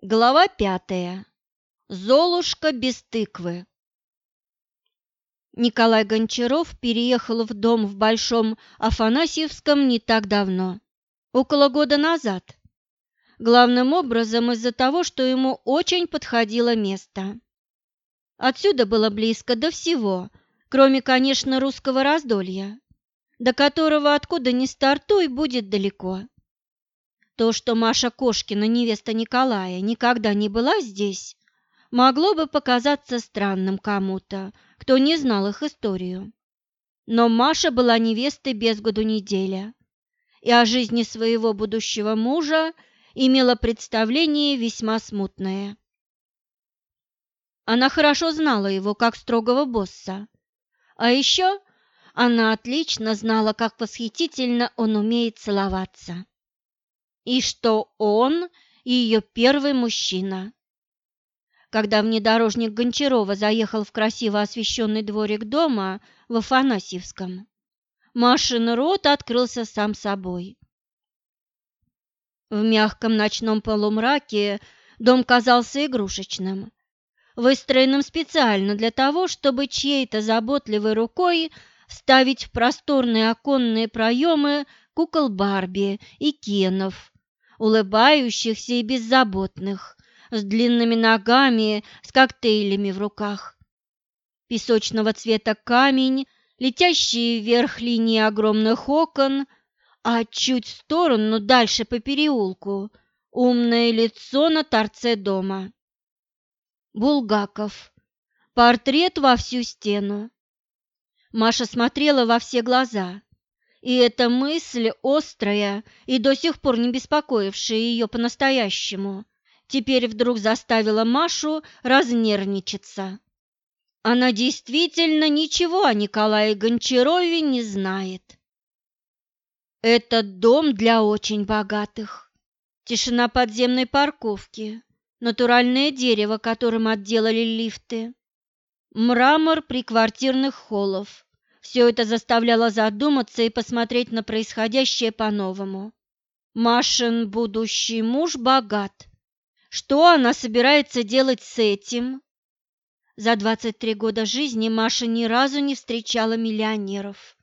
Глава пятая. Золушка без тыквы. Николай Гончаров переехал в дом в Большом Афанасьевском не так давно, около года назад. Главным образом из-за того, что ему очень подходило место. Отсюда было близко до всего, кроме, конечно, русского раздолья, до которого откуда ни стартуй будет далеко. То, что Маша Кошкина, невеста Николая, никогда не была здесь, могло бы показаться странным кому-то, кто не знал их историю. Но Маша была невестой без году неделя, и о жизни своего будущего мужа имела представление весьма смутное. Она хорошо знала его как строгого босса, а еще она отлично знала, как восхитительно он умеет целоваться и что он ее первый мужчина. Когда внедорожник Гончарова заехал в красиво освещенный дворик дома в Афанасьевском, Машин рот открылся сам собой. В мягком ночном полумраке дом казался игрушечным, выстроенным специально для того, чтобы чьей-то заботливой рукой вставить в просторные оконные проемы кукол Барби и Кенов, улыбающихся и беззаботных, с длинными ногами, с коктейлями в руках. Песочного цвета камень, летящие вверх линии огромных окон, а чуть в сторону, дальше по переулку, умное лицо на торце дома. Булгаков. Портрет во всю стену. Маша смотрела во все глаза. И эта мысль, острая и до сих пор не беспокоившая ее по-настоящему, теперь вдруг заставила Машу разнервничаться. Она действительно ничего о Николае Гончарове не знает. Этот дом для очень богатых. Тишина подземной парковки, натуральное дерево, которым отделали лифты, мрамор приквартирных холлов, все это заставляло задуматься и посмотреть на происходящее по-новому. Машин будущий муж богат. Что она собирается делать с этим? За 23 года жизни Маша ни разу не встречала миллионеров,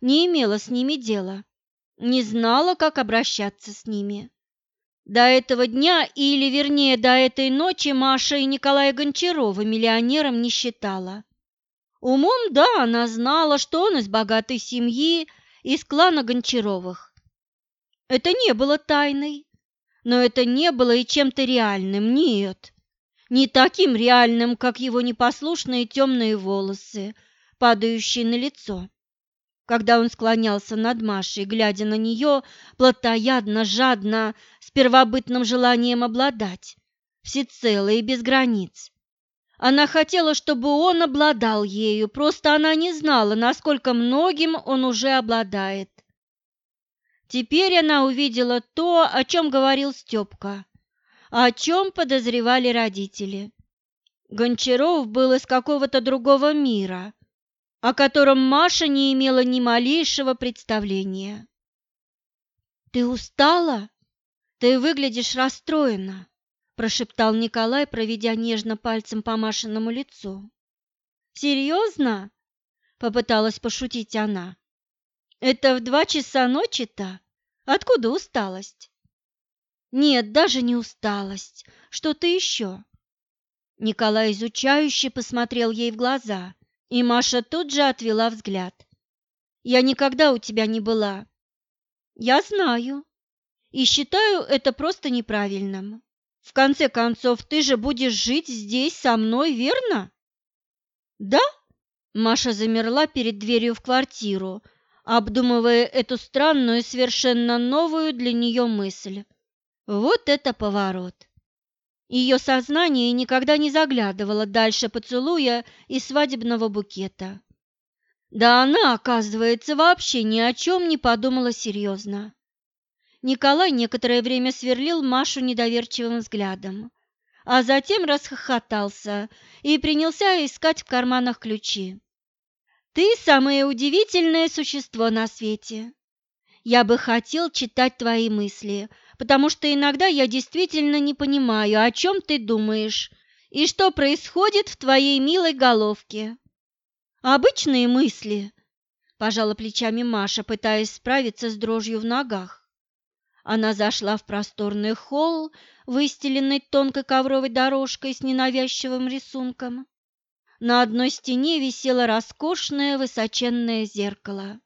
не имела с ними дела, не знала, как обращаться с ними. До этого дня, или вернее до этой ночи, Маша и Николая Гончарова миллионером не считала. Умом, да, она знала, что он из богатой семьи, из клана Гончаровых. Это не было тайной, но это не было и чем-то реальным, нет. Не таким реальным, как его непослушные темные волосы, падающие на лицо. Когда он склонялся над Машей, глядя на нее, плотоядно, жадно, с первобытным желанием обладать, всецело и без границ. Она хотела, чтобы он обладал ею, просто она не знала, насколько многим он уже обладает. Теперь она увидела то, о чем говорил Степка, о чем подозревали родители. Гончаров был из какого-то другого мира, о котором Маша не имела ни малейшего представления. «Ты устала? Ты выглядишь расстроена», прошептал Николай, проведя нежно пальцем по Машиному лицу. «Серьезно?» – попыталась пошутить она. «Это в два часа ночи-то? Откуда усталость?» «Нет, даже не усталость. Что-то еще». Николай изучающе посмотрел ей в глаза, и Маша тут же отвела взгляд. «Я никогда у тебя не была». «Я знаю. И считаю это просто неправильным. В конце концов, ты же будешь жить здесь со мной, верно? Да? Маша замерла перед дверью в квартиру, обдумывая эту странную совершенно новую для нее мысль. Вот это поворот! Ее сознание никогда не заглядывало дальше поцелуя и свадебного букета. Да она, оказывается, вообще ни о чем не подумала серьезно. Николай некоторое время сверлил Машу недоверчивым взглядом, а затем расхохотался и принялся искать в карманах ключи. «Ты самое удивительное существо на свете. Я бы хотел читать твои мысли, потому что иногда я действительно не понимаю, о чем ты думаешь и что происходит в твоей милой головке. Обычные мысли, пожала плечами Маша, пытаясь справиться с дрожью в ногах. Она зашла в просторный холл, выстеленный тонкой ковровой дорожкой с ненавязчивым рисунком. На одной стене висело роскошное высоченное зеркало,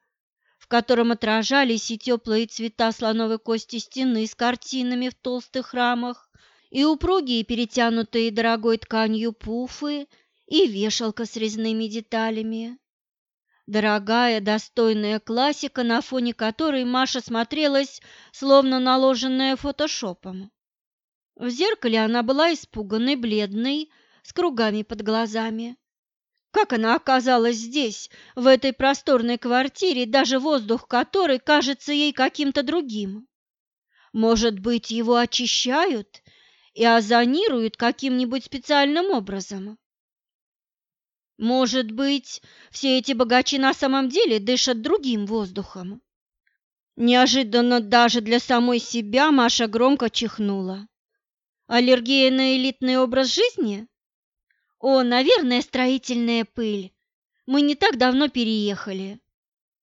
в котором отражались и теплые цвета слоновой кости стены с картинами в толстых рамах, и упругие, перетянутые дорогой тканью пуфы, и вешалка с резными деталями. Дорогая, достойная классика, на фоне которой Маша смотрелась, словно наложенная фотошопом. В зеркале она была испуганной, бледной, с кругами под глазами. Как она оказалась здесь, в этой просторной квартире, даже воздух которой кажется ей каким-то другим? Может быть, его очищают и озонируют каким-нибудь специальным образом? Может быть, все эти богачи на самом деле дышат другим воздухом? Неожиданно даже для самой себя Маша громко чихнула. Аллергия на элитный образ жизни? О, наверное, строительная пыль. Мы не так давно переехали.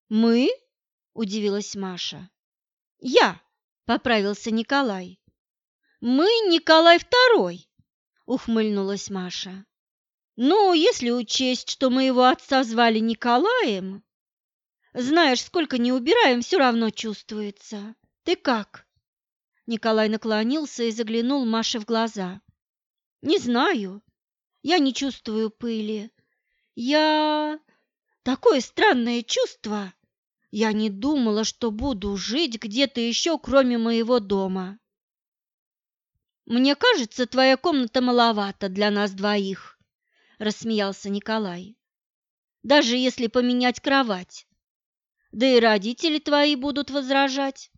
Мы? Удивилась Маша. Я, поправился Николай. Мы Николай Второй, ухмыльнулась Маша. Ну, если учесть, что мы его отца звали Николаем, знаешь, сколько не убираем, все равно чувствуется. Ты как? Николай наклонился и заглянул Маше в глаза. Не знаю. Я не чувствую пыли. Я... Такое странное чувство. Я не думала, что буду жить где-то еще, кроме моего дома. Мне кажется, твоя комната маловато для нас двоих рассмеялся Николай. Даже если поменять кровать. Да и родители твои будут возражать.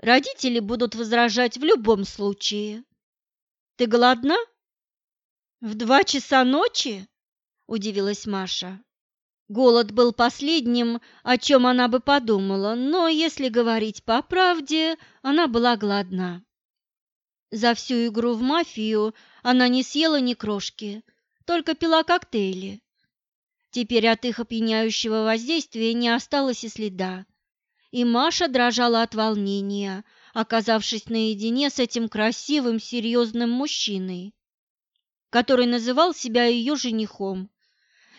Родители будут возражать в любом случае. Ты голодна? В два часа ночи? Удивилась Маша. Голод был последним, о чем она бы подумала, но, если говорить по правде, она была голодна. За всю игру в мафию она не съела ни крошки, только пила коктейли. Теперь от их опьяняющего воздействия не осталось и следа, и Маша дрожала от волнения, оказавшись наедине с этим красивым, серьезным мужчиной, который называл себя ее женихом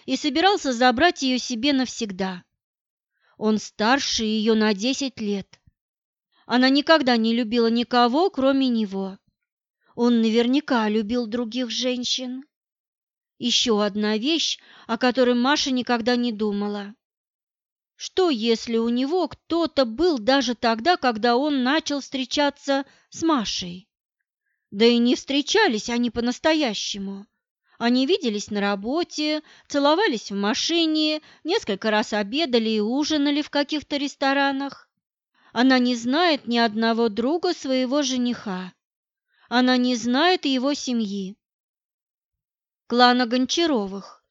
и собирался забрать ее себе навсегда. Он старше ее на десять лет. Она никогда не любила никого, кроме него. Он наверняка любил других женщин. Еще одна вещь, о которой Маша никогда не думала. Что, если у него кто-то был даже тогда, когда он начал встречаться с Машей? Да и не встречались они по-настоящему. Они виделись на работе, целовались в машине, несколько раз обедали и ужинали в каких-то ресторанах. Она не знает ни одного друга своего жениха. Она не знает его семьи клана Гончаровых,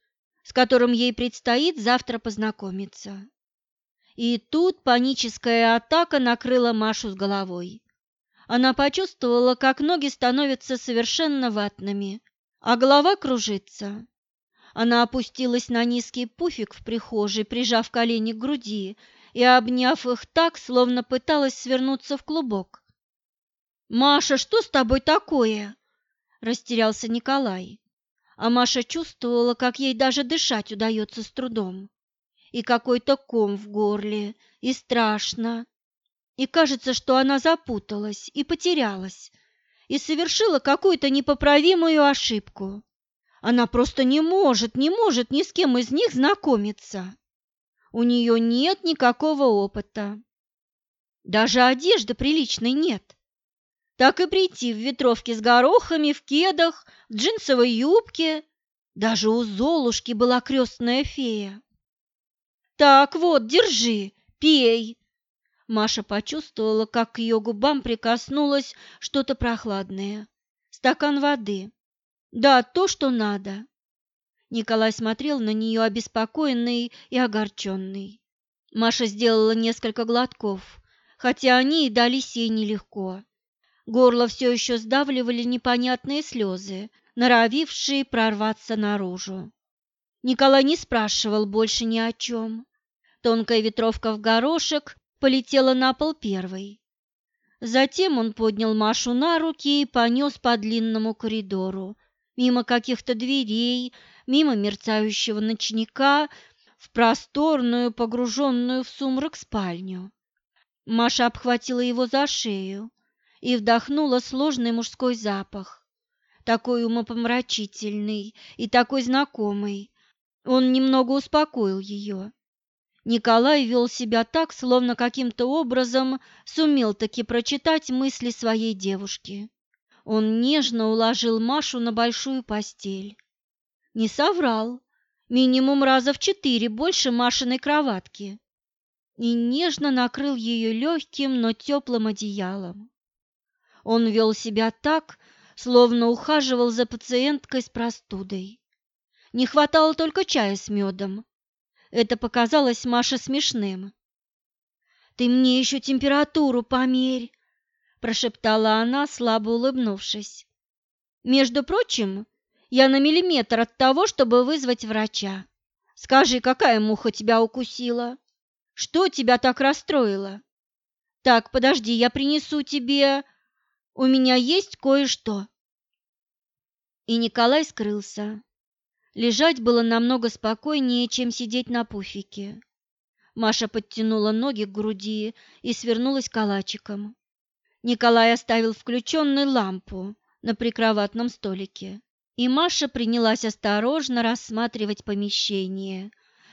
с которым ей предстоит завтра познакомиться. И тут паническая атака накрыла Машу с головой. Она почувствовала, как ноги становятся совершенно ватными, а голова кружится. Она опустилась на низкий пуфик в прихожей, прижав колени к груди и обняв их так, словно пыталась свернуться в клубок. «Маша, что с тобой такое?» – растерялся Николай а Маша чувствовала, как ей даже дышать удается с трудом. И какой-то ком в горле, и страшно. И кажется, что она запуталась и потерялась, и совершила какую-то непоправимую ошибку. Она просто не может, не может ни с кем из них знакомиться. У нее нет никакого опыта. Даже одежды приличной нет так и прийти в ветровке с горохами, в кедах, в джинсовой юбке. Даже у Золушки была крестная фея. «Так вот, держи, пей!» Маша почувствовала, как к ее губам прикоснулось что-то прохладное. Стакан воды. Да, то, что надо. Николай смотрел на нее обеспокоенный и огорченный. Маша сделала несколько глотков хотя они и дались ей нелегко. Горло все еще сдавливали непонятные слезы, норовившие прорваться наружу. Николай не спрашивал больше ни о чем. Тонкая ветровка в горошек полетела на пол первой. Затем он поднял Машу на руки и понес по длинному коридору, мимо каких-то дверей, мимо мерцающего ночника, в просторную, погруженную в сумрак спальню. Маша обхватила его за шею и вдохнула сложный мужской запах, такой умопомрачительный и такой знакомый. Он немного успокоил ее. Николай вел себя так, словно каким-то образом сумел таки прочитать мысли своей девушки. Он нежно уложил Машу на большую постель. Не соврал, минимум раза в четыре больше Машиной кроватки. И нежно накрыл ее легким, но теплым одеялом. Он вел себя так, словно ухаживал за пациенткой с простудой. Не хватало только чая с медом, это показалось Маше смешным. «Ты мне еще температуру померь!» – прошептала она, слабо улыбнувшись. «Между прочим, я на миллиметр от того, чтобы вызвать врача. Скажи, какая муха тебя укусила? Что тебя так расстроило? Так, подожди, я принесу тебе... У меня есть кое-что». И Николай скрылся. Лежать было намного спокойнее, чем сидеть на пуфике. Маша подтянула ноги к груди и свернулась калачиком. Николай оставил включенную лампу на прикроватном столике, и Маша принялась осторожно рассматривать помещение,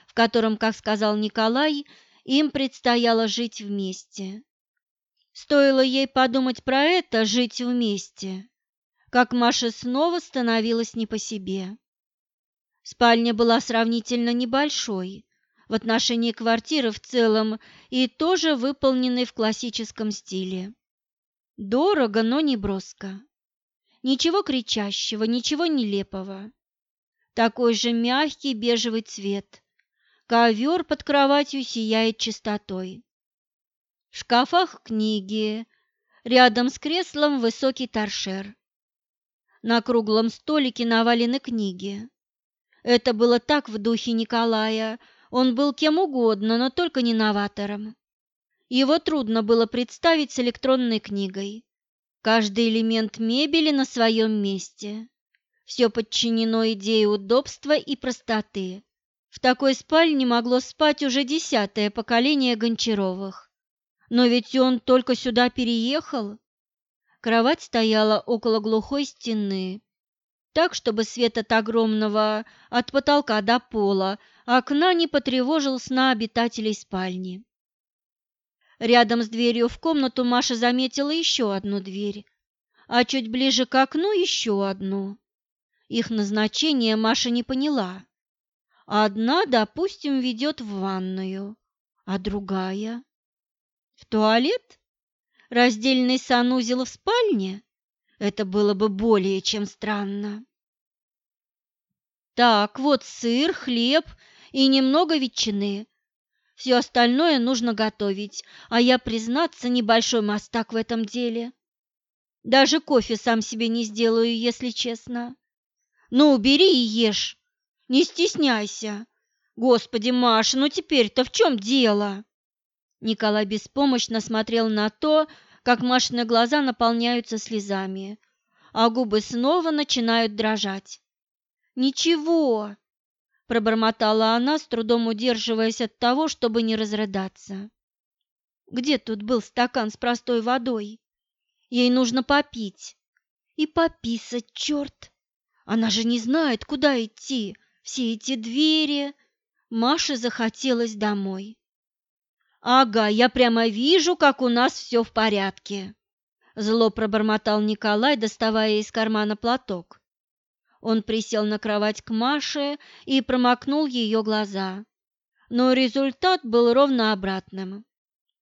в котором, как сказал Николай, им предстояло жить вместе. Стоило ей подумать про это, жить вместе, как Маша снова становилась не по себе. Спальня была сравнительно небольшой в отношении квартиры в целом и тоже выполненной в классическом стиле. Дорого, но не броско. Ничего кричащего, ничего нелепого. Такой же мягкий бежевый цвет. Ковер под кроватью сияет чистотой. В шкафах книги, рядом с креслом высокий торшер. На круглом столике навалены книги. Это было так в духе Николая. Он был кем угодно, но только не новатором. Его трудно было представить с электронной книгой. Каждый элемент мебели на своем месте. Все подчинено идее удобства и простоты. В такой спальне могло спать уже десятое поколение Гончаровых. Но ведь он только сюда переехал. Кровать стояла около глухой стены, так, чтобы свет от огромного, от потолка до пола, окна не потревожил сна обитателей спальни. Рядом с дверью в комнату Маша заметила еще одну дверь, а чуть ближе к окну еще одну. Их назначение Маша не поняла. Одна, допустим, ведет в ванную, а другая – в туалет? Раздельный санузел в спальне? Это было бы более чем странно. Так, вот сыр, хлеб и немного ветчины. Все остальное нужно готовить, а я, признаться, небольшой мастак в этом деле. Даже кофе сам себе не сделаю, если честно. Ну, бери и ешь. Не стесняйся. Господи, Маша, ну теперь-то в чем дело? Николай беспомощно смотрел на то, как Машины глаза наполняются слезами, а губы снова начинают дрожать. «Ничего!» – пробормотала она, с трудом удерживаясь от того, чтобы не разрыдаться. «Где тут был стакан с простой водой? Ей нужно попить. И пописать, черт! Она же не знает, куда идти. Все эти двери...» Маше захотелось домой. «Ага, я прямо вижу, как у нас все в порядке», – зло пробормотал Николай, доставая из кармана платок. Он присел на кровать к Маше и промокнул ее глаза. Но результат был ровно обратным.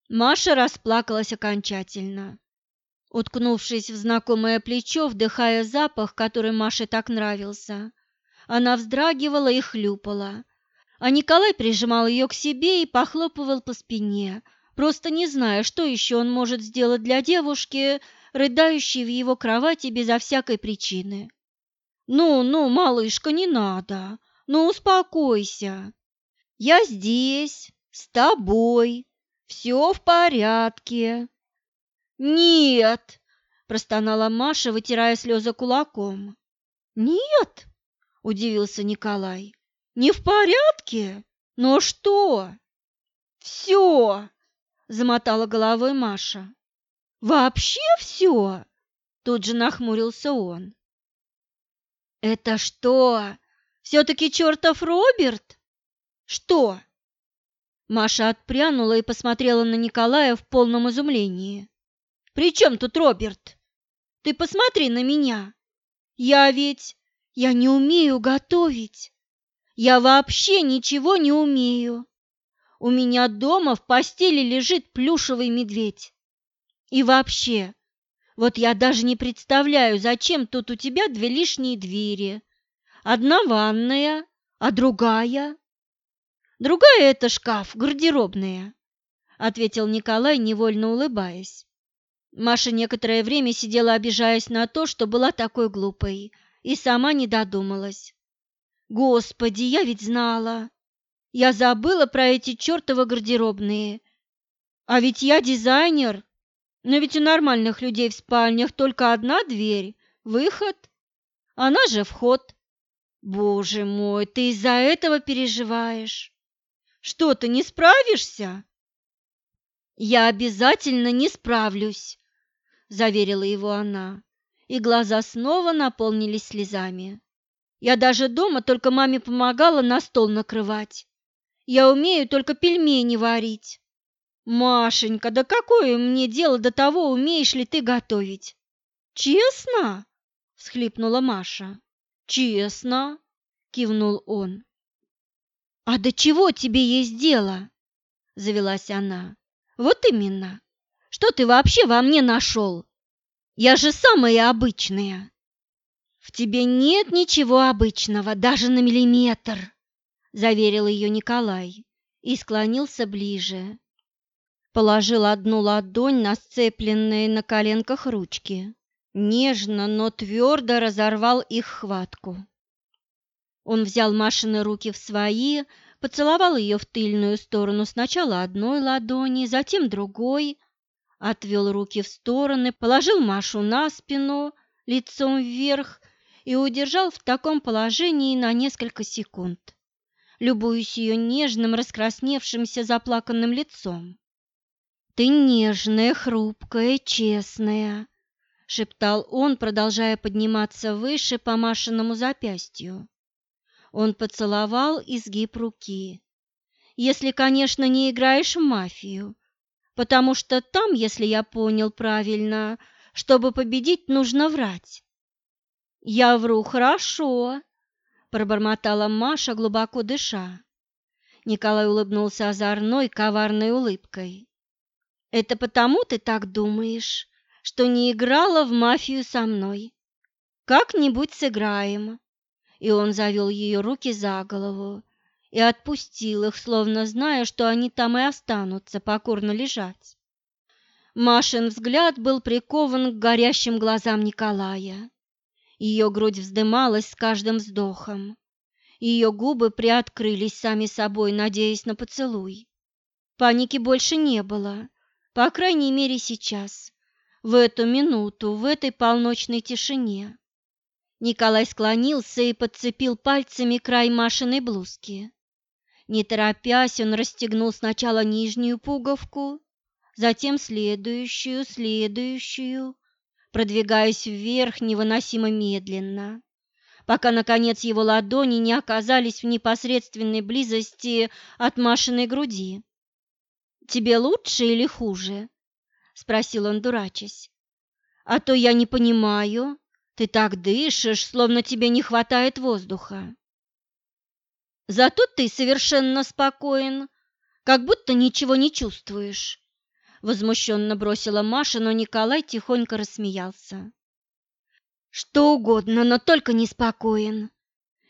Маша расплакалась окончательно. Уткнувшись в знакомое плечо, вдыхая запах, который Маше так нравился, она вздрагивала и хлюпала, а Николай прижимал ее к себе и похлопывал по спине, просто не зная, что еще он может сделать для девушки, рыдающей в его кровати безо всякой причины. «Ну, ну, малышка, не надо. Ну, успокойся. Я здесь, с тобой. Все в порядке». «Нет!» – простонала Маша, вытирая слезы кулаком. «Нет?» – удивился Николай. «Не в порядке? Но что?» «Все!» – замотала головой Маша. «Вообще все?» – тут же нахмурился он. «Это что, все-таки чертов Роберт?» «Что?» Маша отпрянула и посмотрела на Николая в полном изумлении. «При чем тут Роберт? Ты посмотри на меня. Я ведь... Я не умею готовить. Я вообще ничего не умею. У меня дома в постели лежит плюшевый медведь. И вообще, вот я даже не представляю, зачем тут у тебя две лишние двери. Одна ванная, а другая? Другая – это шкаф, гардеробная, ответил Николай, невольно улыбаясь. Маша некоторое время сидела, обижаясь на то, что была такой глупой, и сама не додумалась. Господи, я ведь знала. Я забыла про эти чертовы гардеробные. А ведь я дизайнер. Но ведь у нормальных людей в спальнях только одна дверь, выход. Она же вход. Боже мой, ты из-за этого переживаешь. Что, ты не справишься? Я обязательно не справлюсь, заверила его она, и глаза снова наполнились слезами. Я даже дома только маме помогала на стол накрывать. Я умею только пельмени варить. Машенька, да какое мне дело до того, умеешь ли ты готовить? Честно? всхлипнула Маша. Честно, кивнул он. А до чего тебе есть дело? завелась она. Вот именно. Что ты вообще во мне нашел? Я же самая обычная. В тебе нет ничего обычного, даже на миллиметр, заверил ее Николай и склонился ближе положил одну ладонь на сцепленные на коленках ручки, нежно, но твердо разорвал их хватку. Он взял Машины руки в свои, поцеловал ее в тыльную сторону сначала одной ладони, затем другой, отвел руки в стороны, положил Машу на спину, лицом вверх и удержал в таком положении на несколько секунд, любуясь ее нежным, раскрасневшимся, заплаканным лицом. «Ты нежная, хрупкая, честная», — шептал он, продолжая подниматься выше по Машиному запястью. Он поцеловал изгиб руки. «Если, конечно, не играешь в мафию, потому что там, если я понял правильно, чтобы победить, нужно врать». «Я вру хорошо», — пробормотала Маша, глубоко дыша. Николай улыбнулся озорной, коварной улыбкой. Это потому ты так думаешь, что не играла в мафию со мной? Как-нибудь сыграем. И он завел ее руки за голову и отпустил их, словно зная, что они там и останутся покорно лежать. Машин взгляд был прикован к горящим глазам Николая. Ее грудь вздымалась с каждым вздохом. Ее губы приоткрылись сами собой, надеясь на поцелуй. Паники больше не было. По крайней мере, сейчас, в эту минуту, в этой полночной тишине. Николай склонился и подцепил пальцами край Машиной блузки. Не торопясь, он расстегнул сначала нижнюю пуговку, затем следующую, следующую, продвигаясь вверх невыносимо медленно, пока, наконец, его ладони не оказались в непосредственной близости от Машиной груди. «Тебе лучше или хуже?» – спросил он, дурачась. «А то я не понимаю. Ты так дышишь, словно тебе не хватает воздуха». «Зато ты совершенно спокоен, как будто ничего не чувствуешь», – возмущенно бросила Маша, но Николай тихонько рассмеялся. «Что угодно, но только неспокоен».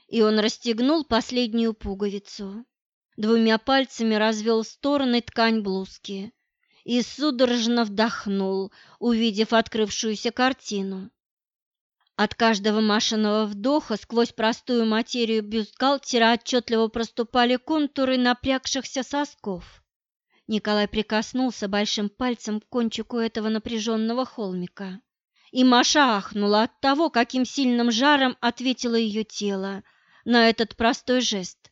И он расстегнул последнюю пуговицу двумя пальцами развел в стороны ткань блузки и судорожно вдохнул, увидев открывшуюся картину. От каждого Машиного вдоха сквозь простую материю бюстгальтера отчетливо проступали контуры напрягшихся сосков. Николай прикоснулся большим пальцем к кончику этого напряженного холмика. И Маша ахнула от того, каким сильным жаром ответило ее тело на этот простой жест.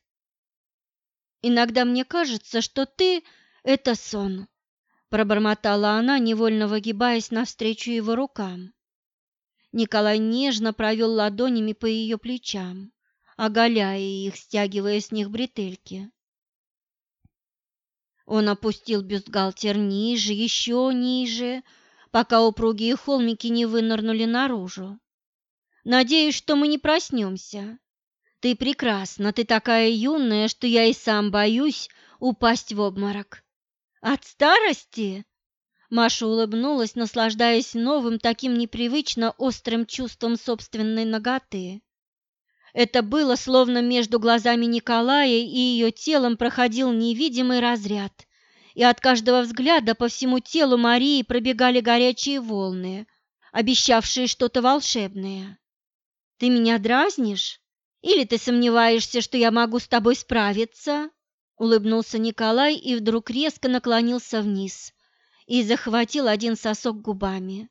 «Иногда мне кажется, что ты — это сон», пробормотала она, невольно выгибаясь навстречу его рукам. Николай нежно провел ладонями по ее плечам, оголяя их, стягивая с них бретельки. Он опустил бюстгальтер ниже, еще ниже, пока упругие холмики не вынырнули наружу. «Надеюсь, что мы не проснемся. Ты прекрасна, ты такая юная, что я и сам боюсь упасть в обморок». От старости? Маша улыбнулась, наслаждаясь новым, таким непривычно острым чувством собственной ноготы. Это было словно между глазами Николая и ее телом проходил невидимый разряд, и от каждого взгляда по всему телу Марии пробегали горячие волны, обещавшие что-то волшебное. «Ты меня дразнишь? Или ты сомневаешься, что я могу с тобой справиться?» Улыбнулся Николай и вдруг резко наклонился вниз и захватил один сосок губами.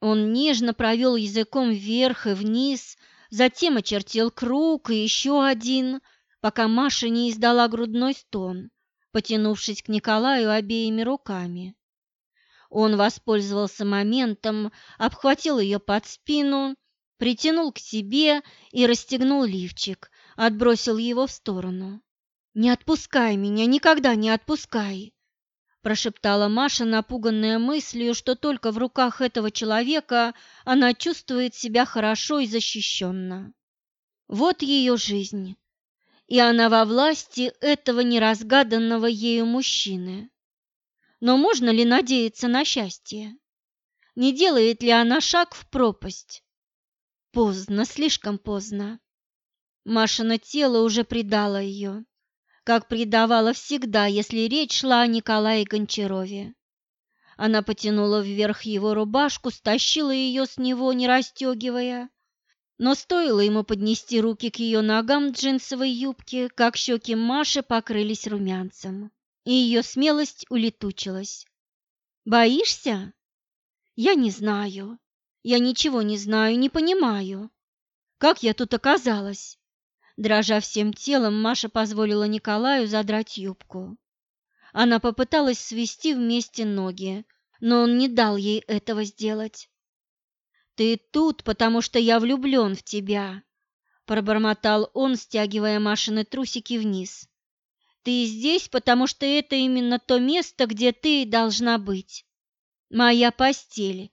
Он нежно провел языком вверх и вниз, затем очертил круг и еще один, пока Маша не издала грудной стон, потянувшись к Николаю обеими руками. Он воспользовался моментом, обхватил ее под спину, притянул к себе и расстегнул лифчик, отбросил его в сторону. «Не отпускай меня, никогда не отпускай!» Прошептала Маша, напуганная мыслью, что только в руках этого человека она чувствует себя хорошо и защищенно. Вот ее жизнь, и она во власти этого неразгаданного ею мужчины. Но можно ли надеяться на счастье? Не делает ли она шаг в пропасть? Поздно, слишком поздно. Машина тело уже предало ее как предавала всегда, если речь шла о Николае Гончарове. Она потянула вверх его рубашку, стащила ее с него, не расстегивая. Но стоило ему поднести руки к ее ногам джинсовой юбки, как щеки Маши покрылись румянцем, и ее смелость улетучилась. «Боишься?» «Я не знаю. Я ничего не знаю, не понимаю. Как я тут оказалась?» Дрожа всем телом, Маша позволила Николаю задрать юбку. Она попыталась свести вместе ноги, но он не дал ей этого сделать. «Ты тут, потому что я влюблен в тебя», – пробормотал он, стягивая Машины трусики вниз. «Ты здесь, потому что это именно то место, где ты должна быть. Моя постель.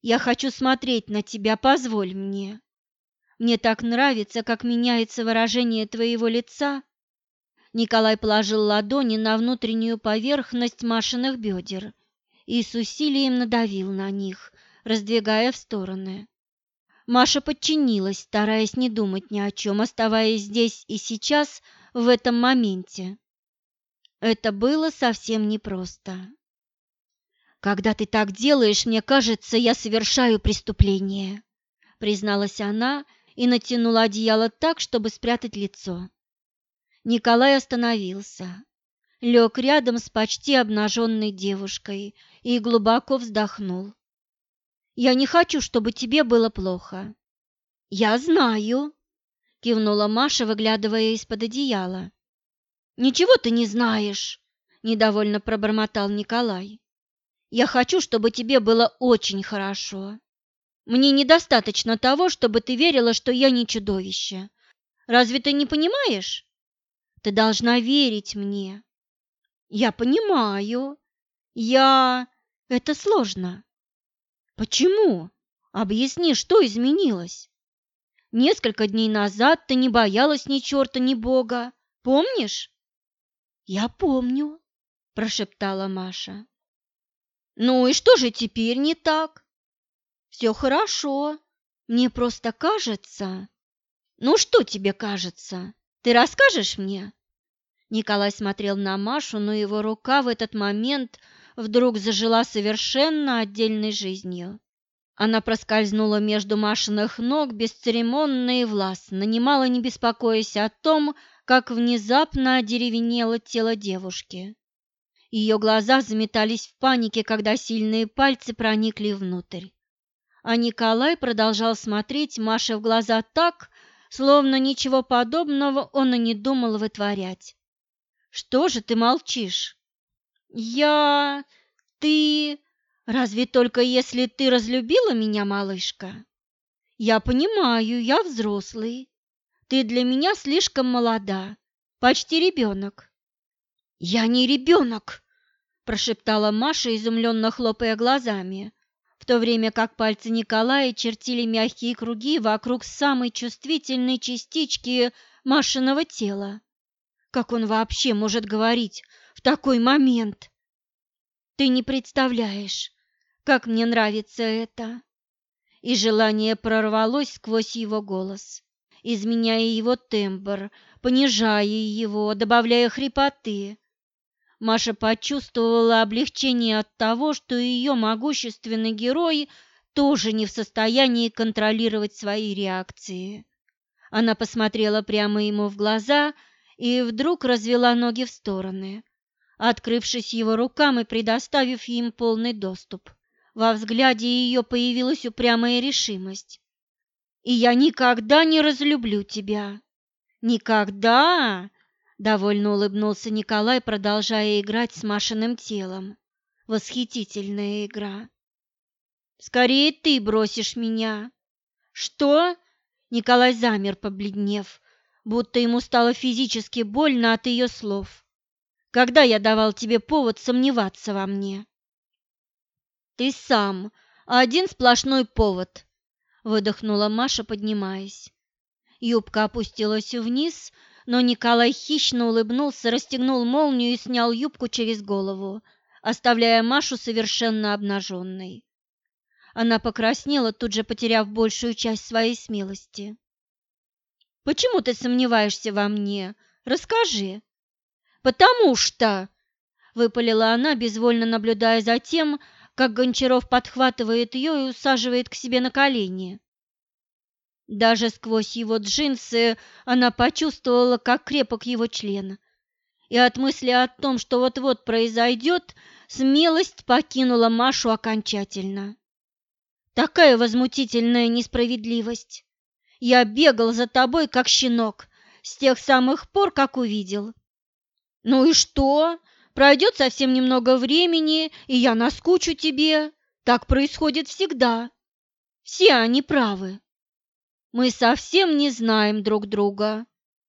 Я хочу смотреть на тебя, позволь мне». Мне так нравится, как меняется выражение твоего лица. Николай положил ладони на внутреннюю поверхность Машиных бедер и с усилием надавил на них, раздвигая в стороны. Маша подчинилась, стараясь не думать ни о чем, оставаясь здесь и сейчас, в этом моменте. Это было совсем непросто. «Когда ты так делаешь, мне кажется, я совершаю преступление», призналась она, и натянула одеяло так, чтобы спрятать лицо. Николай остановился, лег рядом с почти обнаженной девушкой и глубоко вздохнул. «Я не хочу, чтобы тебе было плохо». «Я знаю», — кивнула Маша, выглядывая из-под одеяла. «Ничего ты не знаешь», — недовольно пробормотал Николай. «Я хочу, чтобы тебе было очень хорошо. Мне недостаточно того, чтобы ты верила, что я не чудовище. Разве ты не понимаешь? Ты должна верить мне. Я понимаю. Я... Это сложно. Почему? Объясни, что изменилось? Несколько дней назад ты не боялась ни черта, ни бога. Помнишь? Я помню, прошептала Маша. Ну и что же теперь не так? Все хорошо. Мне просто кажется... Ну что тебе кажется? Ты расскажешь мне? Николай смотрел на Машу, но его рука в этот момент вдруг зажила совершенно отдельной жизнью. Она проскользнула между Машиных ног бесцеремонно и властно, немало не беспокоясь о том, как внезапно одеревенело тело девушки. Ее глаза заметались в панике, когда сильные пальцы проникли внутрь. А Николай продолжал смотреть Маше в глаза так, словно ничего подобного он и не думал вытворять. «Что же ты молчишь?» «Я... ты...» Разве только если ты разлюбила меня, малышка? Я понимаю, я взрослый. Ты для меня слишком молода, почти ребенок. Я не ребенок, прошептала Маша, изумленно хлопая глазами, в то время как пальцы Николая чертили мягкие круги вокруг самой чувствительной частички Машиного тела. Как он вообще может говорить в такой момент? Ты не представляешь, как мне нравится это!» И желание прорвалось сквозь его голос, изменяя его тембр, понижая его, добавляя хрипоты. Маша почувствовала облегчение от того, что ее могущественный герой тоже не в состоянии контролировать свои реакции. Она посмотрела прямо ему в глаза и вдруг развела ноги в стороны, открывшись его рукам и предоставив им полный доступ. Во взгляде ее появилась упрямая решимость. «И я никогда не разлюблю тебя!» «Никогда!» – довольно улыбнулся Николай, продолжая играть с Машиным телом. «Восхитительная игра!» «Скорее ты бросишь меня!» «Что?» – Николай замер, побледнев, будто ему стало физически больно от ее слов. «Когда я давал тебе повод сомневаться во мне?» Ты сам, один сплошной повод, выдохнула Маша, поднимаясь. Юбка опустилась вниз, но Николай хищно улыбнулся, расстегнул молнию и снял юбку через голову, оставляя Машу совершенно обнаженной. Она покраснела, тут же потеряв большую часть своей смелости. «Почему ты сомневаешься во мне? Расскажи». «Потому что...» — выпалила она, безвольно наблюдая за тем, как Гончаров подхватывает ее и усаживает к себе на колени. Даже сквозь его джинсы она почувствовала, как крепок его член. И от мысли о том, что вот-вот произойдет, смелость покинула Машу окончательно. Такая возмутительная несправедливость. Я бегал за тобой, как щенок, с тех самых пор, как увидел. Ну и что? Пройдет совсем немного времени, и я наскучу тебе. Так происходит всегда. Все они правы. Мы совсем не знаем друг друга,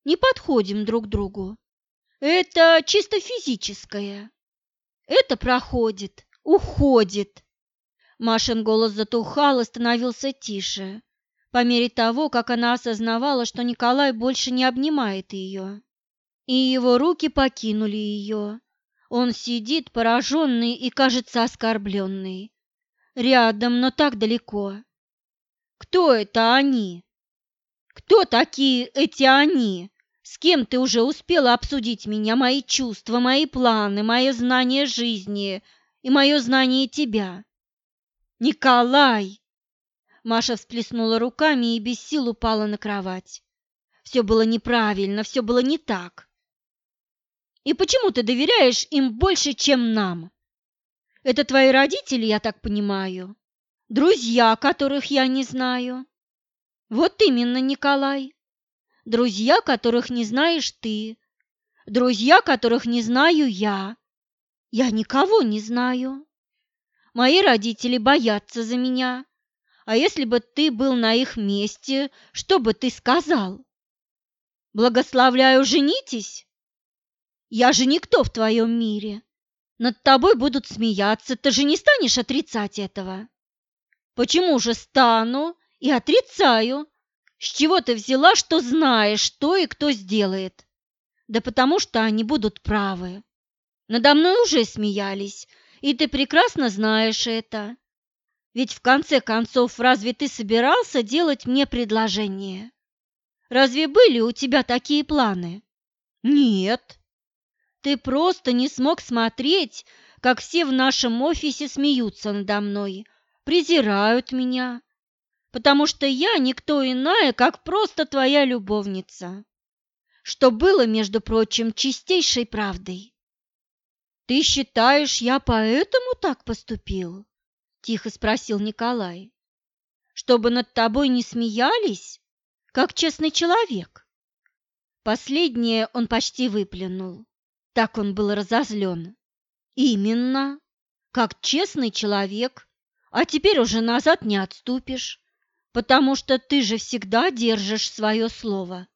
не подходим друг другу. Это чисто физическое. Это проходит, уходит. Машин голос затухал и становился тише, по мере того, как она осознавала, что Николай больше не обнимает ее, и его руки покинули ее, он сидит пораженный и, кажется, оскорбленный. Рядом, но так далеко. Кто это они? Кто такие эти они? С кем ты уже успела обсудить меня, мои чувства, мои планы, мое знание жизни и мое знание тебя? Николай! Маша всплеснула руками и без сил упала на кровать. Все было неправильно, все было не так. И почему ты доверяешь им больше, чем нам? Это твои родители, я так понимаю? Друзья, которых я не знаю? Вот именно, Николай. Друзья, которых не знаешь ты. Друзья, которых не знаю я. Я никого не знаю. Мои родители боятся за меня. А если бы ты был на их месте, что бы ты сказал? Благословляю, женитесь? Я же никто в твоем мире. Над тобой будут смеяться, ты же не станешь отрицать этого. Почему же стану и отрицаю? С чего ты взяла, что знаешь, что и кто сделает? Да потому что они будут правы. Надо мной уже смеялись, и ты прекрасно знаешь это. Ведь в конце концов, разве ты собирался делать мне предложение? Разве были у тебя такие планы? Нет. Ты просто не смог смотреть, как все в нашем офисе смеются надо мной, презирают меня, потому что я никто иная, как просто твоя любовница, что было, между прочим, чистейшей правдой. Ты считаешь, я поэтому так поступил? Тихо спросил Николай. Чтобы над тобой не смеялись, как честный человек? Последнее он почти выплюнул. Так он был разозлен. Именно, как честный человек, а теперь уже назад не отступишь, потому что ты же всегда держишь свое слово.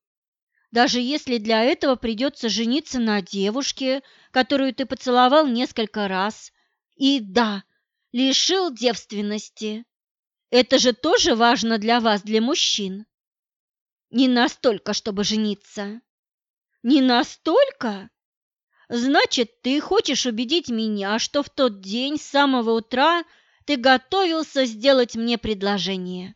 Даже если для этого придется жениться на девушке, которую ты поцеловал несколько раз, и, да, лишил девственности. Это же тоже важно для вас, для мужчин. Не настолько, чтобы жениться. Не настолько? Значит, ты хочешь убедить меня, что в тот день с самого утра ты готовился сделать мне предложение.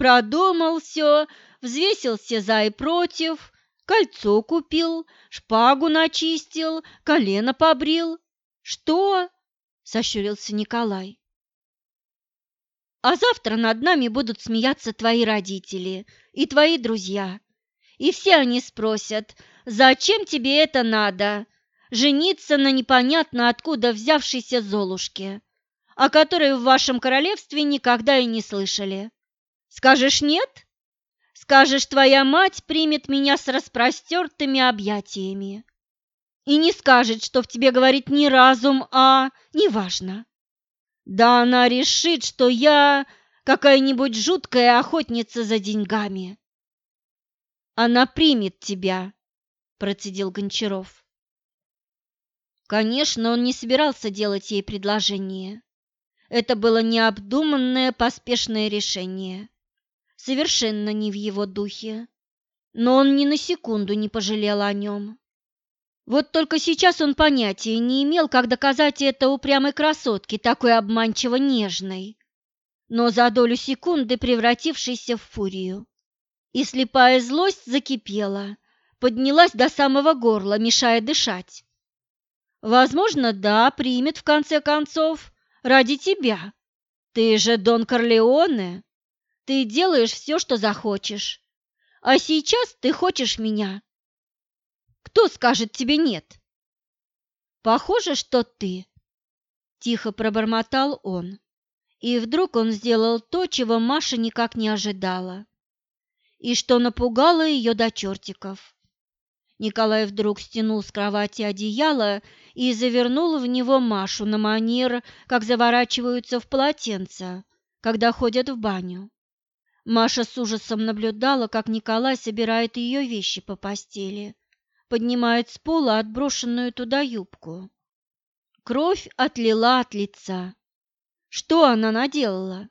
Продумал все, взвесил все за и против, кольцо купил, шпагу начистил, колено побрил. Что? Сощурился Николай. А завтра над нами будут смеяться твои родители и твои друзья. И все они спросят, зачем тебе это надо? Жениться на непонятно откуда взявшейся Золушке, о которой в вашем королевстве никогда и не слышали. Скажешь нет? Скажешь, твоя мать примет меня с распростертыми объятиями. И не скажет, что в тебе говорит не разум, а неважно. Да она решит, что я какая-нибудь жуткая охотница за деньгами. Она примет тебя, процедил Гончаров. Конечно, он не собирался делать ей предложение. Это было необдуманное, поспешное решение. Совершенно не в его духе. Но он ни на секунду не пожалел о нем. Вот только сейчас он понятия не имел, как доказать это упрямой красотке, такой обманчиво нежной, но за долю секунды превратившейся в фурию. И слепая злость закипела, поднялась до самого горла, мешая дышать. Возможно, да, примет в конце концов, ради тебя. Ты же Дон Корлеоне, ты делаешь все, что захочешь. А сейчас ты хочешь меня. Кто скажет тебе нет? Похоже, что ты. Тихо пробормотал он. И вдруг он сделал то, чего Маша никак не ожидала. И что напугало ее до чертиков. Николай вдруг стянул с кровати одеяло и завернул в него Машу на манер, как заворачиваются в полотенце, когда ходят в баню. Маша с ужасом наблюдала, как Николай собирает ее вещи по постели поднимает с пола отброшенную туда юбку. Кровь отлила от лица. Что она наделала?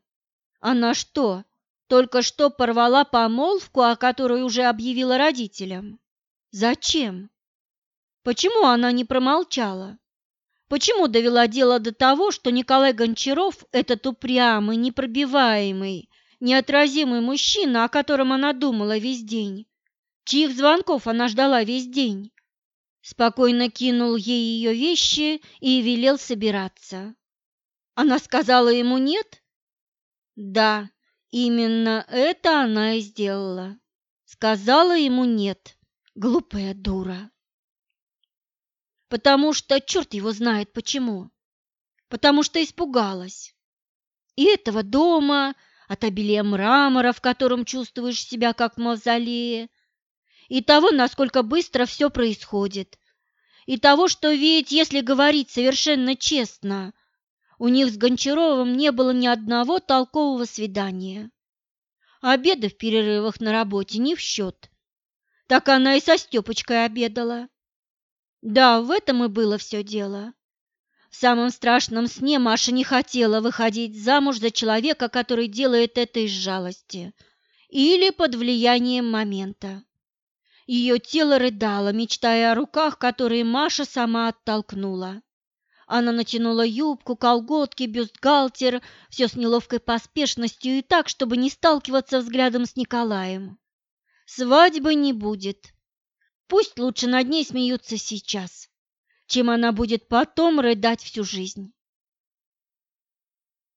Она что, только что порвала помолвку, о которой уже объявила родителям? Зачем? Почему она не промолчала? Почему довела дело до того, что Николай Гончаров, этот упрямый, непробиваемый, неотразимый мужчина, о котором она думала весь день, чьих звонков она ждала весь день. Спокойно кинул ей ее вещи и велел собираться. Она сказала ему «нет»? Да, именно это она и сделала. Сказала ему «нет», глупая дура. Потому что черт его знает почему. Потому что испугалась. И этого дома, от обилия мрамора, в котором чувствуешь себя как в мавзолее, и того, насколько быстро все происходит, и того, что ведь, если говорить совершенно честно, у них с Гончаровым не было ни одного толкового свидания. Обеды в перерывах на работе не в счет. Так она и со Степочкой обедала. Да, в этом и было все дело. В самом страшном сне Маша не хотела выходить замуж за человека, который делает это из жалости или под влиянием момента. Ее тело рыдало, мечтая о руках, которые Маша сама оттолкнула. Она натянула юбку, колготки, бюстгальтер, все с неловкой поспешностью и так, чтобы не сталкиваться взглядом с Николаем. Свадьбы не будет. Пусть лучше над ней смеются сейчас. Чем она будет потом рыдать всю жизнь.